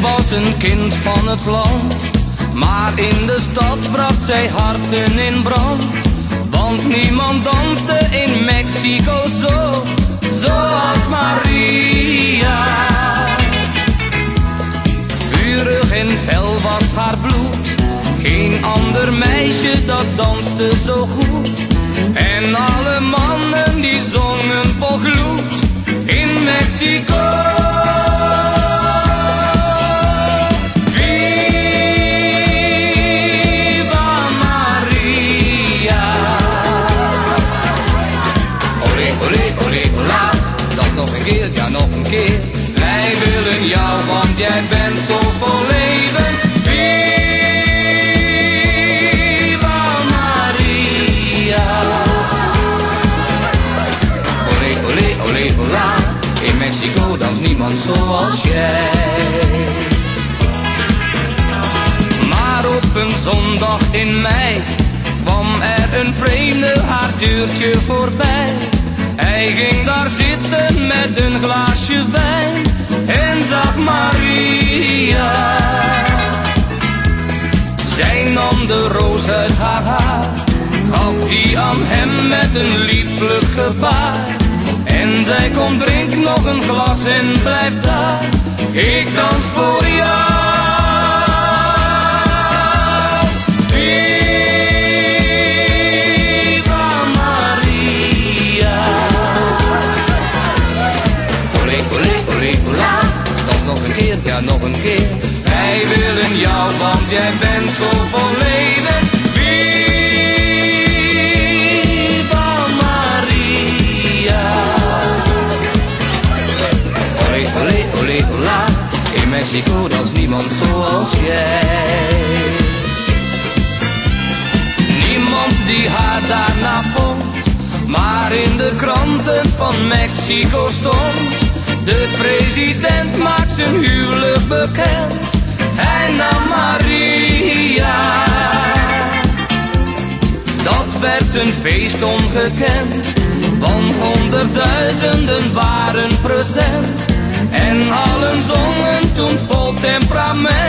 was een kind van het land, maar in de stad bracht zij harten in brand. Want niemand danste in Mexico zo, zoals Maria. Vurig en fel was haar bloed, geen ander meisje dat danste zo goed. En alle mannen die zongen vol gloed in Mexico. Olé, olé, ola. Dat nog een keer, ja nog een keer. Wij willen jou, want jij bent zo vol leven. Viva Maria. Olé, olé, olé, ola. In Mexico danst niemand zoals jij. Maar op een zondag in mei kwam er een vreemde haar deurtje voorbij. Hij ging daar zitten met een glaasje wijn en zag Maria. Zij nam de roos uit haar haar, gaf die aan hem met een lieflijk gebaar. En zij komt drink nog een glas en blijf daar, ik dans voor jou. Ola. Dat nog een keer, ja nog een keer. Wij willen jou, want jij bent zo vol leven. Viva Maria. Olé, olé, olé. In Mexico is niemand zoals jij. Niemand die haar daarna vond, maar in de kranten van Mexico stond. De president maakt zijn huwelijk bekend, hij nam Maria. Dat werd een feest ongekend, want honderdduizenden waren present. En allen zongen toen vol temperament,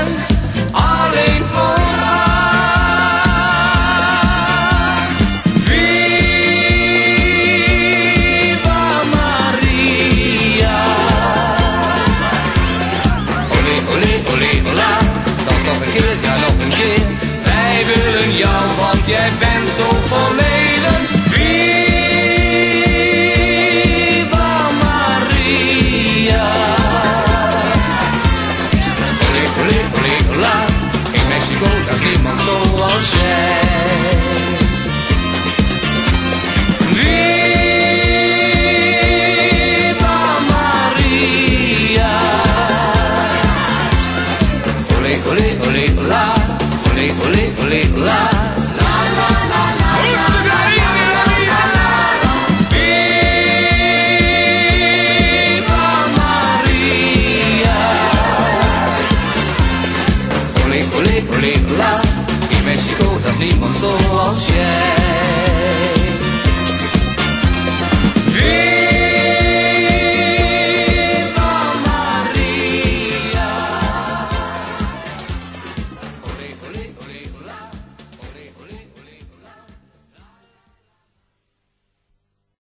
jij bent zo vol leven. Viva Maria. Olé, olé, olé, ola. In Mexico, daar niemand zoals jij. Olé, olé, olé, ola. Olé, olé, olé, ola. ole ole ole la, in Mexico dat niemand zoals jij.